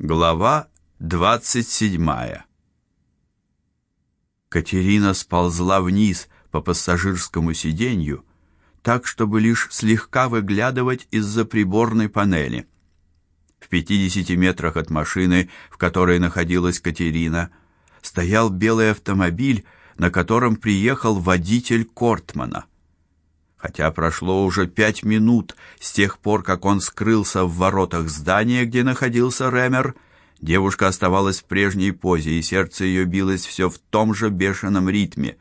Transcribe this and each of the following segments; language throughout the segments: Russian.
Глава двадцать седьмая. Катерина сползла вниз по пассажирскому сиденью, так чтобы лишь слегка выглядывать из-за приборной панели. В пятидесяти метрах от машины, в которой находилась Катерина, стоял белый автомобиль, на котором приехал водитель Кортмана. Хотя прошло уже пять минут с тех пор, как он скрылся в воротах здания, где находился Ремер, девушка оставалась в прежней позе, и сердце ее билось все в том же бешеном ритме.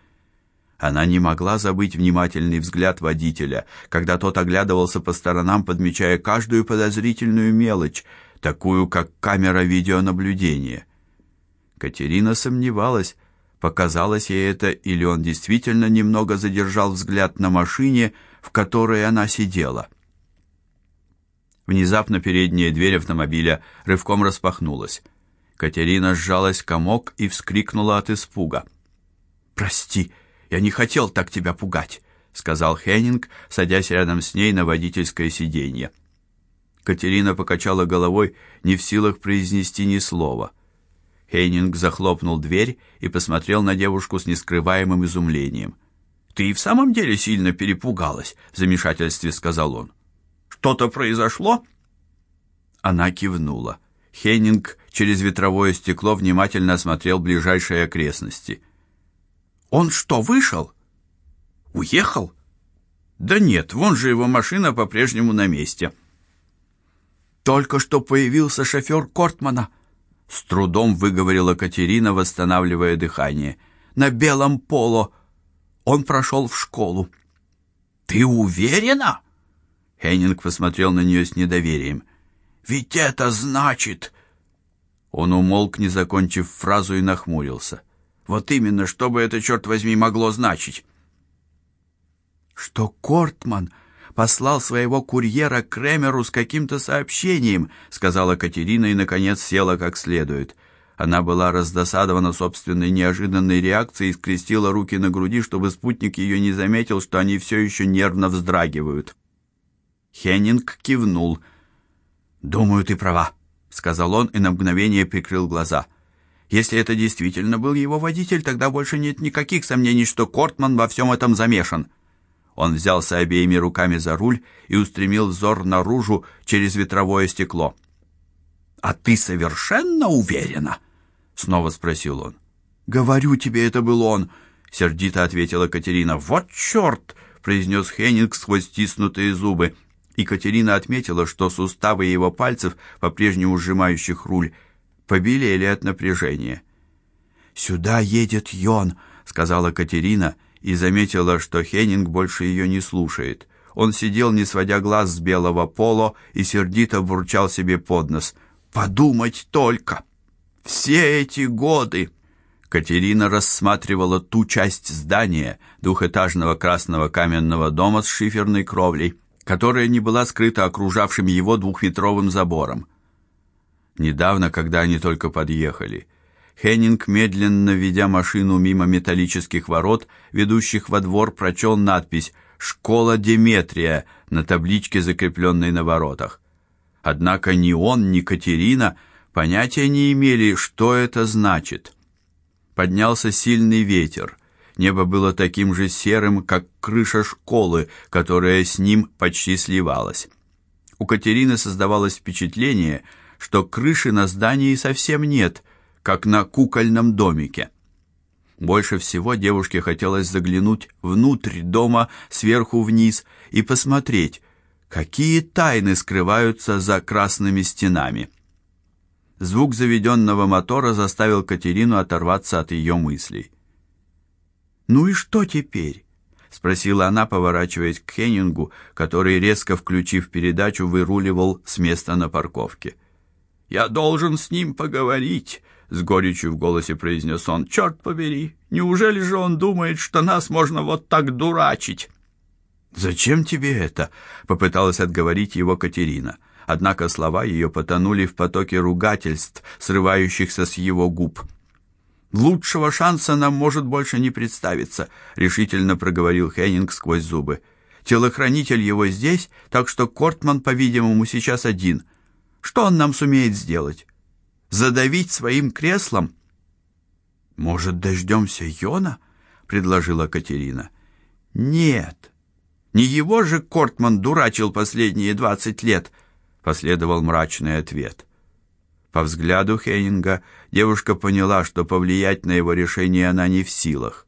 Она не могла забыть внимательный взгляд водителя, когда тот оглядывался по сторонам, подмечая каждую подозрительную мелочь, такую как камера видеонаблюдения. Катерина сомневалась, Показалось ей это, или он действительно немного задержал взгляд на машине, в которой она сидела. Внезапно передняя дверь автомобиля рывком распахнулась. Катерина сжалась комок и вскрикнула от испуга. "Прости, я не хотел так тебя пугать", сказал Хеннинг, садясь рядом с ней на водительское сиденье. Катерина покачала головой, не в силах произнести ни слова. Хейнинг захлопнул дверь и посмотрел на девушку с нескрываемым изумлением. Ты и в самом деле сильно перепугалась, в замешательстве сказал он. Что-то произошло? Она кивнула. Хейнинг через ветровое стекло внимательно осмотрел ближайшие окрестности. Он что, вышел? Уехал? Да нет, вон же его машина по-прежнему на месте. Только что появился шофер Кортмана. С трудом выговорила Катерина, восстанавливая дыхание. На белом поло. Он прошел в школу. Ты уверена? Хеннинг посмотрел на нее с недоверием. Ведь это значит Он умолк, не закончив фразу и нахмурился. Вот именно, что бы это черт возьми могло значить? Что Кортман послал своего курьера к Кремеру с каким-то сообщением, сказала Катерина и наконец села как следует. Она была раздосадована собственной неожиданной реакцией и скрестила руки на груди, чтобы спутник ее не заметил, что они все еще нервно вздрагивают. Хеннинг кивнул. "Думаю, ты права", сказал он и на мгновение прикрыл глаза. Если это действительно был его водитель, тогда больше нет никаких сомнений, что Кортман во всем этом замешан. Он взялся обеими руками за руль и устремил взор наружу через ветровое стекло. А ты совершенно уверена? снова спросил он. Говорю тебе, это был он, сердито ответила Катерина. Вот черт!» — произнес Хеннинг сквозь стиснутые зубы. И Катерина отметила, что суставы его пальцев, по-прежнему сжимающих руль, побелели от напряжения. Сюда едет Йон, сказала Катерина и заметила, что Хеннинг больше ее не слушает. Он сидел, не сводя глаз с белого пола, и сердито бурчал себе под нос: "Подумать только! Все эти годы!" Катерина рассматривала ту часть здания, двухэтажного красного каменного дома с шиферной кровлей, которая не была скрыта окружавшим его двухметровым забором. Недавно, когда они только подъехали, Хеннинг, медленно ведя машину мимо металлических ворот, ведущих во двор, прочел надпись «Школа Деметрия» на табличке, закрепленной на воротах. Однако ни он, ни Катерина понятия не имели, что это значит. Поднялся сильный ветер. Небо было таким же серым, как крыша школы, которая с ним почти сливалась. У Катерины создавалось впечатление, что крыши на здании совсем нет – как на кукольном домике. Больше всего девушке хотелось заглянуть внутрь дома сверху вниз и посмотреть, какие тайны скрываются за красными стенами. Звук заведенного мотора заставил Катерину оторваться от ее мыслей. Ну и что теперь? спросила она, поворачиваясь к Хеннингу, который резко включив передачу, выруливал с места на парковке. Я должен с ним поговорить, с горечью в голосе произнес он. «Черт побери, неужели же он думает, что нас можно вот так дурачить? Зачем тебе это? попыталась отговорить его Катерина. Однако слова ее потонули в потоке ругательств, срывающихся с его губ. Лучшего шанса нам может больше не представиться, решительно проговорил Хеннинг сквозь зубы. Телохранитель его здесь, так что Кортман, по-видимому, сейчас один. Что он нам сумеет сделать? Задавить своим креслом? Может, дождемся Йона? предложила Катерина. Нет. Не его же Кортман дурачил последние двадцать лет, последовал мрачный ответ. По взгляду Хеннинга девушка поняла, что повлиять на его решение она не в силах.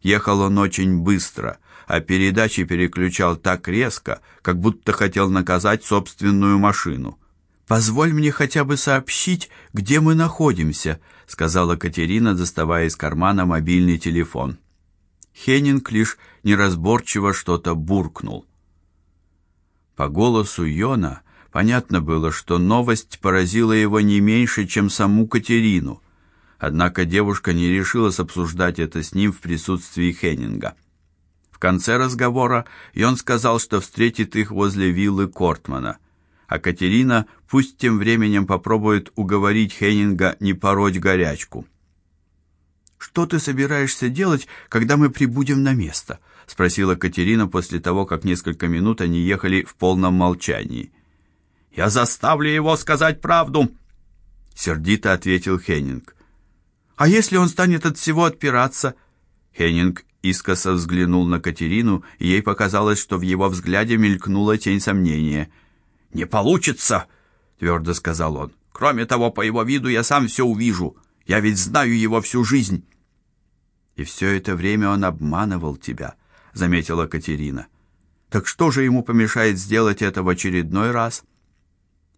Ехал он очень быстро, а передачи переключал так резко, как будто хотел наказать собственную машину. Позволь мне хотя бы сообщить, где мы находимся, сказала Катерина, доставая из кармана мобильный телефон. Хеннинг лишь неразборчиво что-то буркнул. По голосу Йона понятно было, что новость поразила его не меньше, чем саму Катерину. Однако девушка не решилась обсуждать это с ним в присутствии Хеннинга. В конце разговора Йон сказал, что встретит их возле виллы Кортмана а Катерина пусть тем временем попробует уговорить Хеннинга не пороть горячку. Что ты собираешься делать, когда мы прибудем на место? спросила Катерина после того, как несколько минут они ехали в полном молчании. Я заставлю его сказать правду, сердито ответил Хеннинг. А если он станет от всего отпираться? Хеннинг искоса взглянул на Катерину, и ей показалось, что в его взгляде мелькнула тень сомнения. Не получится, твердо сказал он. Кроме того, по его виду я сам все увижу. Я ведь знаю его всю жизнь. И все это время он обманывал тебя, заметила Катерина. Так что же ему помешает сделать это в очередной раз?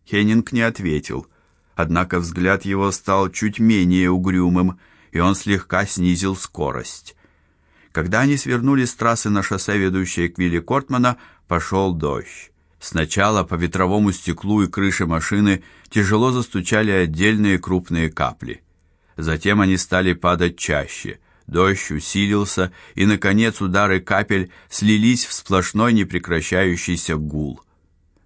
Хеннинг не ответил. Однако взгляд его стал чуть менее угрюмым, и он слегка снизил скорость. Когда они свернули с трассы на шоссе, ведущее к вилле Кортмана, пошел дождь. Сначала по ветровому стеклу и крыше машины тяжело застучали отдельные крупные капли. Затем они стали падать чаще. Дождь усилился, и наконец удары капель слились в сплошной непрекращающийся гул.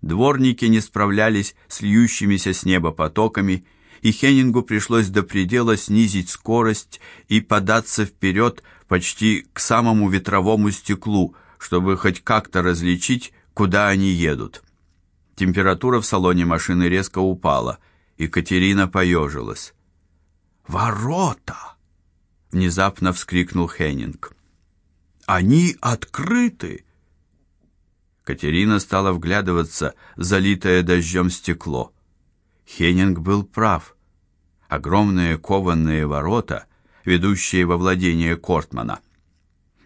Дворники не справлялись с льющимися с неба потоками, и Хеннингу пришлось до предела снизить скорость и податься вперед почти к самому ветровому стеклу, чтобы хоть как-то различить куда они едут. Температура в салоне машины резко упала, и Катерина поежилась. «Ворота!» — внезапно вскрикнул Хеннинг. «Они открыты!» Катерина стала вглядываться в залитое дождем стекло. Хеннинг был прав. Огромные кованые ворота, ведущие во владение Кортмана —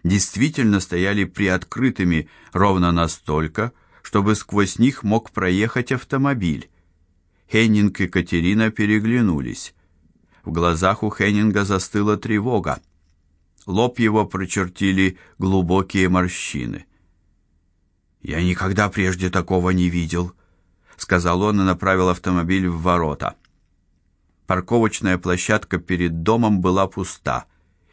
действительно стояли приоткрытыми ровно настолько, чтобы сквозь них мог проехать автомобиль. Хеннинг и Катерина переглянулись. В глазах у Хеннинга застыла тревога. Лоб его прочертили глубокие морщины. Я никогда прежде такого не видел, сказал он и направил автомобиль в ворота. Парковочная площадка перед домом была пуста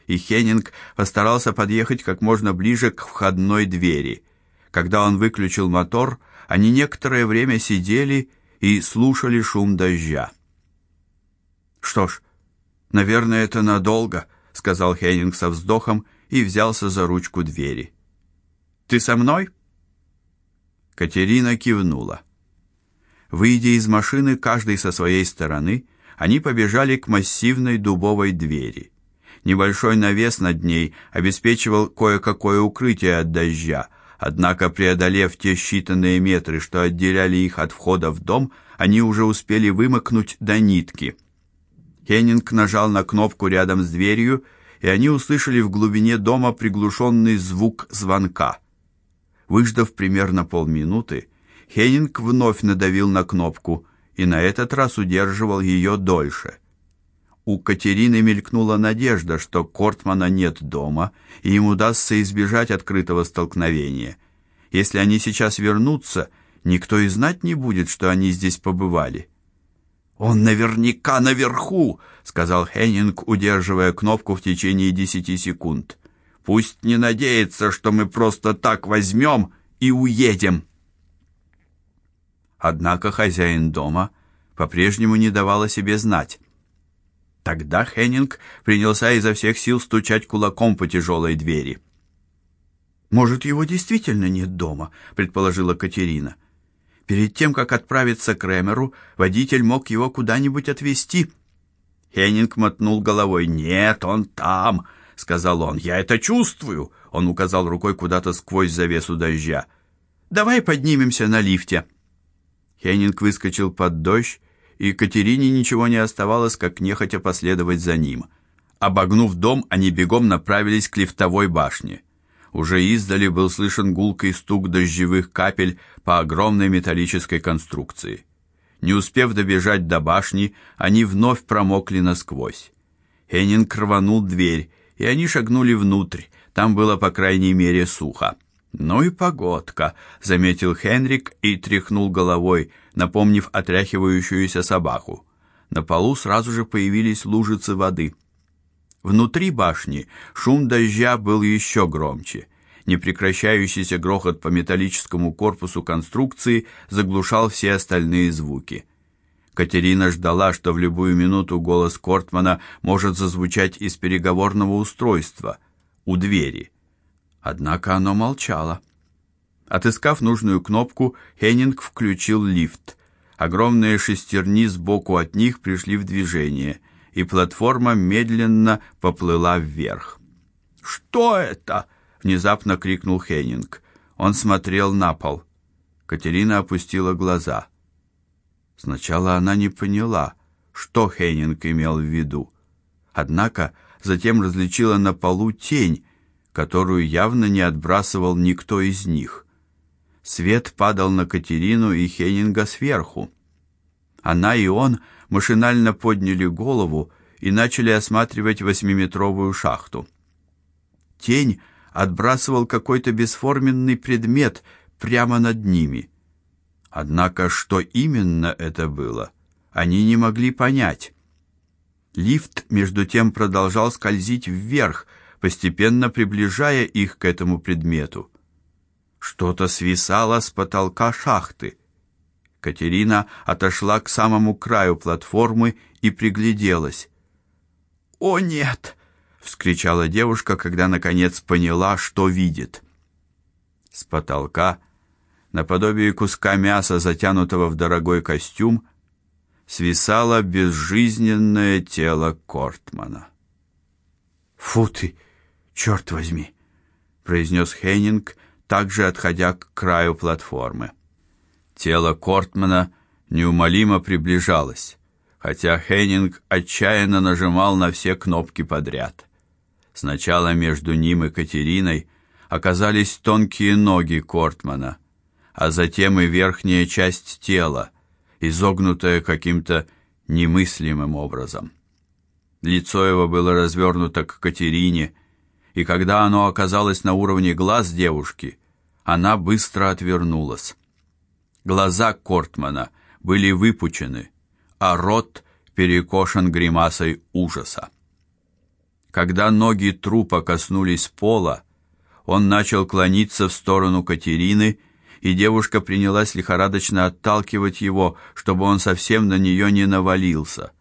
и Хеннинг постарался подъехать как можно ближе к входной двери. Когда он выключил мотор, они некоторое время сидели и слушали шум дождя. Что ж, наверное, это надолго, сказал Хеннинг со вздохом и взялся за ручку двери. Ты со мной? Катерина кивнула. Выйдя из машины, каждый со своей стороны, они побежали к массивной дубовой двери. Небольшой навес над ней обеспечивал кое-какое укрытие от дождя. Однако, преодолев те считанные метры, что отделяли их от входа в дом, они уже успели вымокнуть до нитки. Хеннинг нажал на кнопку рядом с дверью, и они услышали в глубине дома приглушенный звук звонка. Выждав примерно полминуты, Хеннинг вновь надавил на кнопку и на этот раз удерживал ее дольше. У Катерины мелькнула надежда, что Кортмана нет дома, и им удастся избежать открытого столкновения. Если они сейчас вернутся, никто и знать не будет, что они здесь побывали. Он наверняка наверху, сказал Хеннинг, удерживая кнопку в течение десяти секунд. Пусть не надеется, что мы просто так возьмем и уедем. Однако хозяин дома по-прежнему не давал о себе знать. Тогда Хеннинг принялся изо всех сил стучать кулаком по тяжелой двери. Может, его действительно нет дома, предположила Катерина. Перед тем как отправиться к Ремеру, водитель мог его куда-нибудь отвезти. Хеннинг мотнул головой. "Нет, он там", сказал он. "Я это чувствую". Он указал рукой куда-то сквозь завесу дождя. "Давай поднимемся на лифте". Хеннинг выскочил под дождь, и Катерине ничего не оставалось, как нехотя последовать за ним. Обогнув дом, они бегом направились к лифтовой башне. Уже издали был слышен гулкий стук дождевых капель по огромной металлической конструкции. Не успев добежать до башни, они вновь промокли насквозь. Хеннинг рванул дверь, и они шагнули внутрь. Там было по крайней мере сухо. "Ну и погодка", заметил Хенрик и тряхнул головой, напомнив отряхивающуюся собаку. На полу сразу же появились лужицы воды. Внутри башни шум дождя был еще громче. Непрекращающийся грохот по металлическому корпусу конструкции заглушал все остальные звуки. Катерина ждала, что в любую минуту голос Кортмана может зазвучать из переговорного устройства у двери. Однако оно молчало. Отыскав нужную кнопку, Хеннинг включил лифт. Огромные шестерни сбоку от них пришли в движение, и платформа медленно поплыла вверх. "Что это?" внезапно крикнул Хеннинг. Он смотрел на пол. Катерина опустила глаза. Сначала она не поняла, что Хеннинг имел в виду. Однако затем различила на полу тень, которую явно не отбрасывал никто из них. Свет падал на Катерину и Хеннинга сверху. Она и он машинально подняли голову и начали осматривать восьмиметровую шахту. Тень отбрасывал какой-то бесформенный предмет прямо над ними. Однако что именно это было, они не могли понять. Лифт между тем продолжал скользить вверх, постепенно приближая их к этому предмету. Что-то свисало с потолка шахты. Катерина отошла к самому краю платформы и пригляделась. "О нет!" вскричала девушка, когда наконец поняла, что видит. С потолка, наподобие куска мяса, затянутого в дорогой костюм, свисало безжизненное тело Кортмана. "Фу ты, черт возьми", произнес Хеннинг, также отходя к краю платформы. Тело Кортмана неумолимо приближалось, хотя Хеннинг отчаянно нажимал на все кнопки подряд. Сначала между ним и Катериной оказались тонкие ноги Кортмана, а затем и верхняя часть тела, изогнутая каким-то немыслимым образом. Лицо его было развернуто к Катерине, и когда оно оказалось на уровне глаз девушки, она быстро отвернулась. Глаза Кортмана были выпучены, а рот перекошен гримасой ужаса. Когда ноги трупа коснулись пола, он начал клониться в сторону Катерины, и девушка принялась лихорадочно отталкивать его, чтобы он совсем на нее не навалился.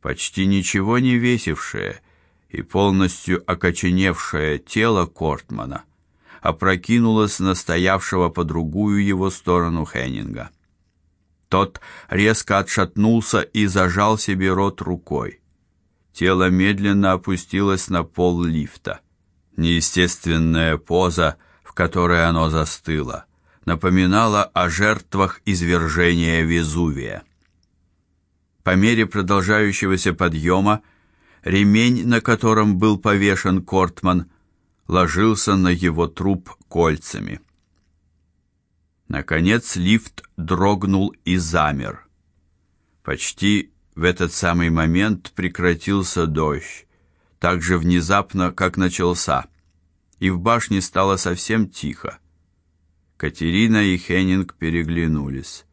Почти ничего не весившее и полностью окоченевшее тело Кортмана опрокинулось на стоявшего по другую его сторону Хеннинга. Тот резко отшатнулся и зажал себе рот рукой. Тело медленно опустилось на пол лифта. Неестественная поза, в которой оно застыло, напоминала о жертвах извержения Везувия. По мере продолжающегося подъема ремень, на котором был повешен Кортман, ложился на его труп кольцами. Наконец лифт дрогнул и замер. Почти в этот самый момент прекратился дождь, так же внезапно, как начался, и в башне стало совсем тихо. Катерина и Хеннинг переглянулись.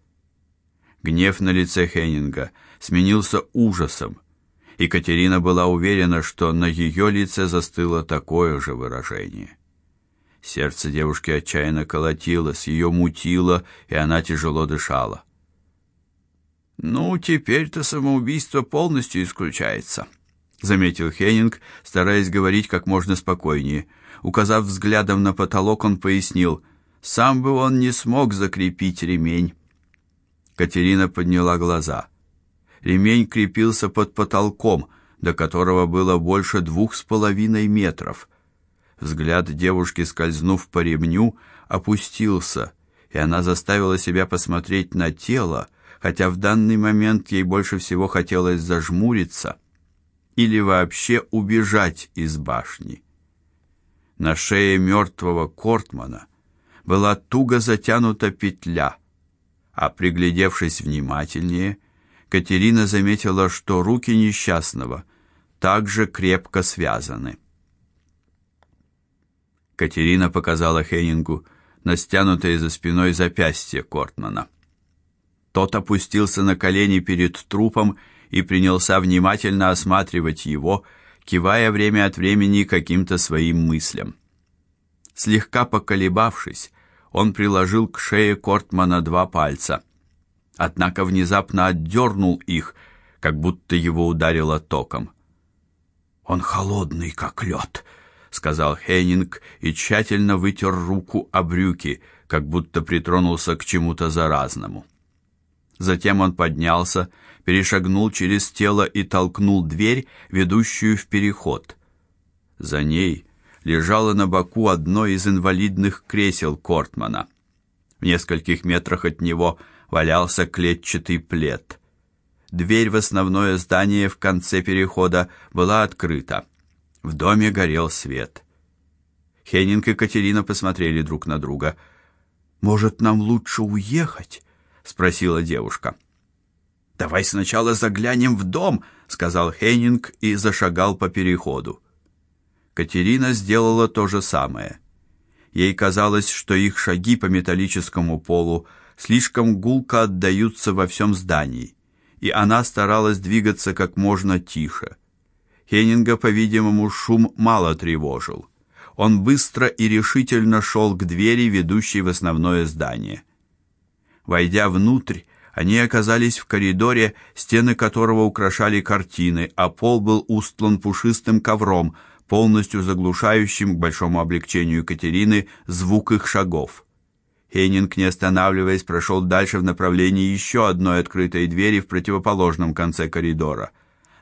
Гнев на лице Хеннинга сменился ужасом, и Катерина была уверена, что на ее лице застыло такое же выражение. Сердце девушки отчаянно колотилось, ее мутило, и она тяжело дышала. Ну, теперь-то самоубийство полностью исключается, заметил Хеннинг, стараясь говорить как можно спокойнее. Указав взглядом на потолок, он пояснил: сам бы он не смог закрепить ремень. Катерина подняла глаза. Ремень крепился под потолком, до которого было больше двух с половиной метров. Взгляд девушки, скользнув по ремню, опустился, и она заставила себя посмотреть на тело, хотя в данный момент ей больше всего хотелось зажмуриться или вообще убежать из башни. На шее мертвого Кортмана была туго затянута петля, а приглядевшись внимательнее, Катерина заметила, что руки несчастного также крепко связаны. Катерина показала Хейнингу на стянутое за спиной запястье Кортмана. Тот опустился на колени перед трупом и принялся внимательно осматривать его, кивая время от времени каким-то своим мыслям. Слегка поколебавшись, он приложил к шее Кортмана два пальца. Однако внезапно отдернул их, как будто его ударило током. Он холодный, как лед, сказал Хеннинг и тщательно вытер руку о брюки, как будто притронулся к чему-то заразному. Затем он поднялся, перешагнул через тело и толкнул дверь, ведущую в переход. За ней лежало на боку одно из инвалидных кресел Кортмана. В нескольких метрах от него валялся клетчатый плед. Дверь в основное здание в конце перехода была открыта. В доме горел свет. Хеннинг и Катерина посмотрели друг на друга. Может, нам лучше уехать? спросила девушка. Давай сначала заглянем в дом, сказал Хеннинг и зашагал по переходу. Катерина сделала то же самое. Ей казалось, что их шаги по металлическому полу слишком гулко отдаются во всем здании, и она старалась двигаться как можно тише. Хеннинга, по-видимому, шум мало тревожил. Он быстро и решительно шел к двери, ведущей в основное здание. Войдя внутрь, они оказались в коридоре, стены которого украшали картины, а пол был устлан пушистым ковром, полностью заглушающим к большому облегчению Катерины звук их шагов. Хейнинг, не останавливаясь, прошел дальше в направлении еще одной открытой двери в противоположном конце коридора.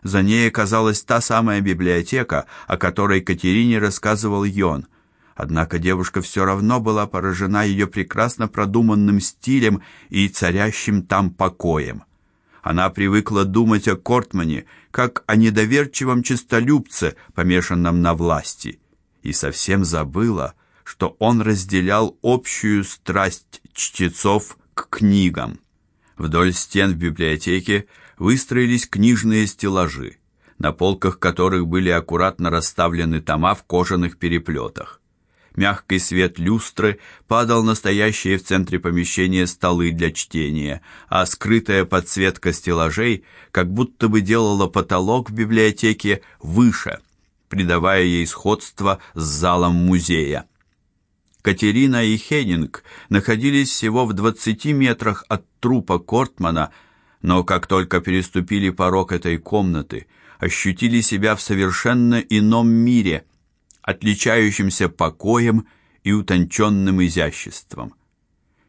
За ней оказалась та самая библиотека, о которой Катерине рассказывал Йон – Однако девушка все равно была поражена ее прекрасно продуманным стилем и царящим там покоем. Она привыкла думать о Кортмане как о недоверчивом честолюбце, помешанном на власти, и совсем забыла, что он разделял общую страсть чтецов к книгам. Вдоль стен в библиотеке выстроились книжные стеллажи, на полках которых были аккуратно расставлены тома в кожаных переплетах. Мягкий свет люстры падал на стоящие в центре помещения столы для чтения, а скрытая подсветка стеллажей как будто бы делала потолок в библиотеке выше, придавая ей сходство с залом музея. Катерина и Хеннинг находились всего в двадцати метрах от трупа Кортмана, но как только переступили порог этой комнаты, ощутили себя в совершенно ином мире – отличающимся покоем и утонченным изяществом.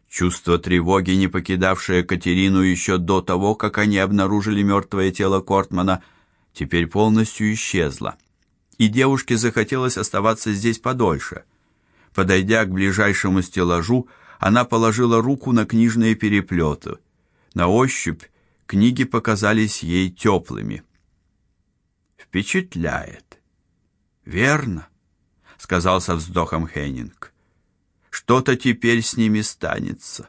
Чувство тревоги, не покидавшее Катерину еще до того, как они обнаружили мертвое тело Кортмана, теперь полностью исчезло. И девушке захотелось оставаться здесь подольше. Подойдя к ближайшему стеллажу, она положила руку на книжные переплеты. На ощупь книги показались ей теплыми. Впечатляет. Верно сказал со вздохом Хеннинг. Что-то теперь с ними станется.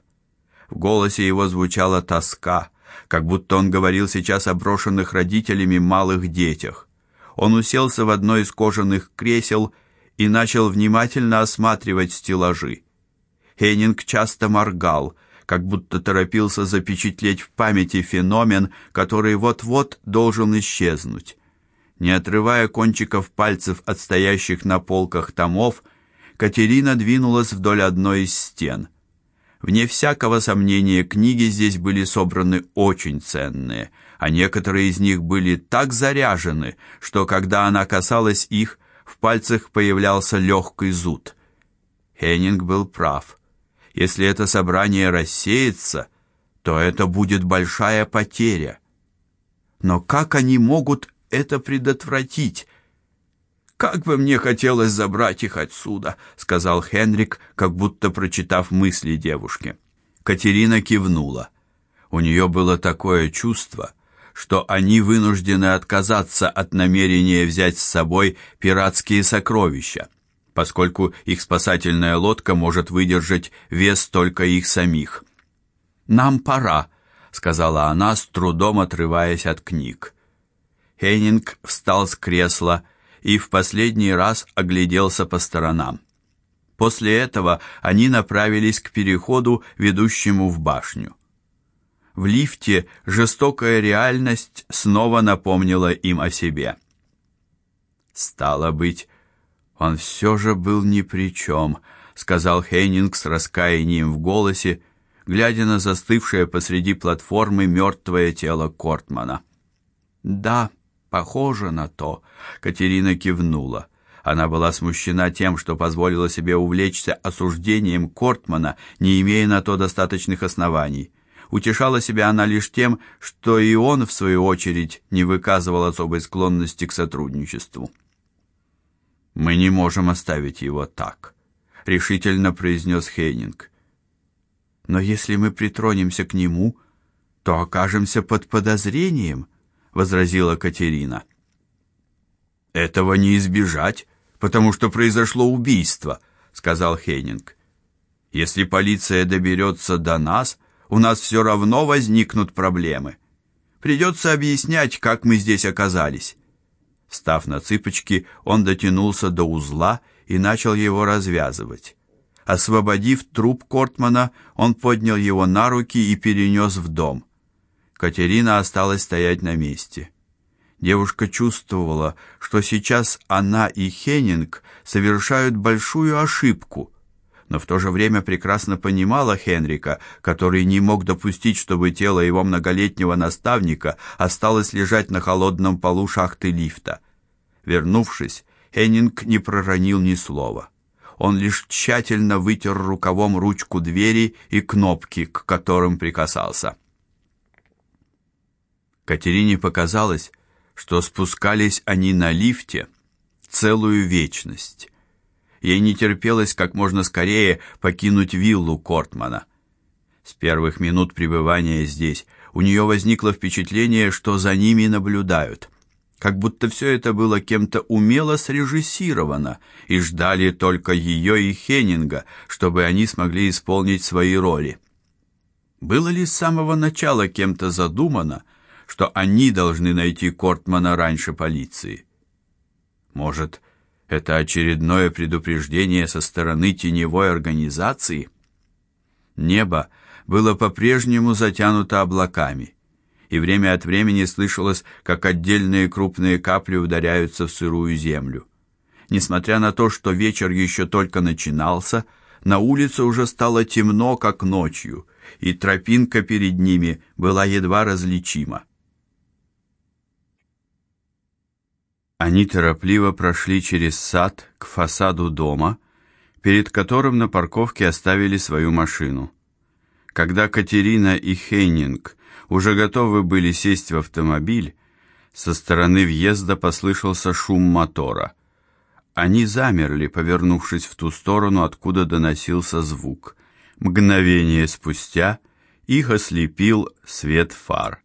В голосе его звучала тоска, как будто он говорил сейчас о брошенных родителями малых детях. Он уселся в одно из кожаных кресел начал внимательно осматривать стеллажи. Хеннинг часто моргал, как будто торопился запечатлеть в памяти феномен, который вот-вот должен исчезнуть. Не отрывая кончиков пальцев от стоящих на полках томов, Катерина двинулась вдоль одной из стен. Вне всякого сомнения, книги здесь были собраны очень ценные, а некоторые из них были так заряжены, что когда она касалась их, в пальцах появлялся легкий зуд. Хеннинг был прав. Если это собрание рассеется, то это будет большая потеря. Но как они могут это предотвратить? Как бы мне хотелось забрать их отсюда, сказал Хенрик, как будто прочитав мысли девушки. Катерина кивнула. У нее было такое чувство, что они вынуждены отказаться от намерения взять с собой пиратские сокровища, поскольку их спасательная лодка может выдержать вес только их самих. Нам пора, сказала она, с трудом отрываясь от книг. Хеннинг встал с кресла и в последний раз огляделся по сторонам. После этого они направились к переходу, ведущему в башню. В лифте жестокая реальность снова напомнила им о себе. Стало быть, он все же был ни при чем», — сказал Хейнинг с раскаянием в голосе, глядя на застывшее посреди платформы мертвое тело Кортмана. «Да, похоже на то», — Катерина кивнула. Она была смущена тем, что позволила себе увлечься осуждением Кортмана, не имея на то достаточных оснований. Утешала себя она лишь тем, что и он в свою очередь не выказывал особой склонности к сотрудничеству. Мы не можем оставить его так, решительно произнес Хейнинг. Но если мы притронемся к нему, то окажемся под подозрением, возразила Катерина. Этого не избежать, потому что произошло убийство, сказал Хейнинг. Если полиция доберется до нас, у нас все равно возникнут проблемы. Придется объяснять, как мы здесь оказались. Став на цыпочки, он дотянулся до узла и начал его развязывать. Освободив труп Кортмана, он поднял его на руки и перенес в дом. Катерина осталась стоять на месте. Девушка чувствовала, что сейчас она и Хеннинг совершают большую ошибку но в то же время прекрасно понимала Хенрика, который не мог допустить, чтобы тело его многолетнего наставника осталось лежать на холодном полу шахты лифта. Вернувшись, Хеннинг не проронил ни слова. Он лишь тщательно вытер рукавом ручку двери и кнопки, к которым прикасался. Катерине показалось, что спускались они на лифте целую вечность. Ей не терпелось как можно скорее покинуть виллу Кортмана. С первых минут пребывания здесь у нее возникло впечатление, что за ними наблюдают, как будто все это было кем-то умело срежиссировано и ждали только ее и Хеннинга, чтобы они смогли исполнить свои роли. Было ли с самого начала кем-то задумано, что они должны найти Кортмана раньше полиции? Может, это очередное предупреждение со стороны теневой организации. Небо было по-прежнему затянуто облаками, и время от времени слышалось, как отдельные крупные капли ударяются в сырую землю. Несмотря на то, что вечер еще только начинался, на улице уже стало темно, как ночью, и тропинка перед ними была едва различима. Они торопливо прошли через сад к фасаду дома, перед которым на парковке оставили свою машину. Когда Катерина и Хейнинг уже готовы были сесть в автомобиль, со стороны въезда послышался шум мотора. Они замерли, повернувшись в ту сторону, откуда доносился звук. Мгновение спустя их ослепил свет фар.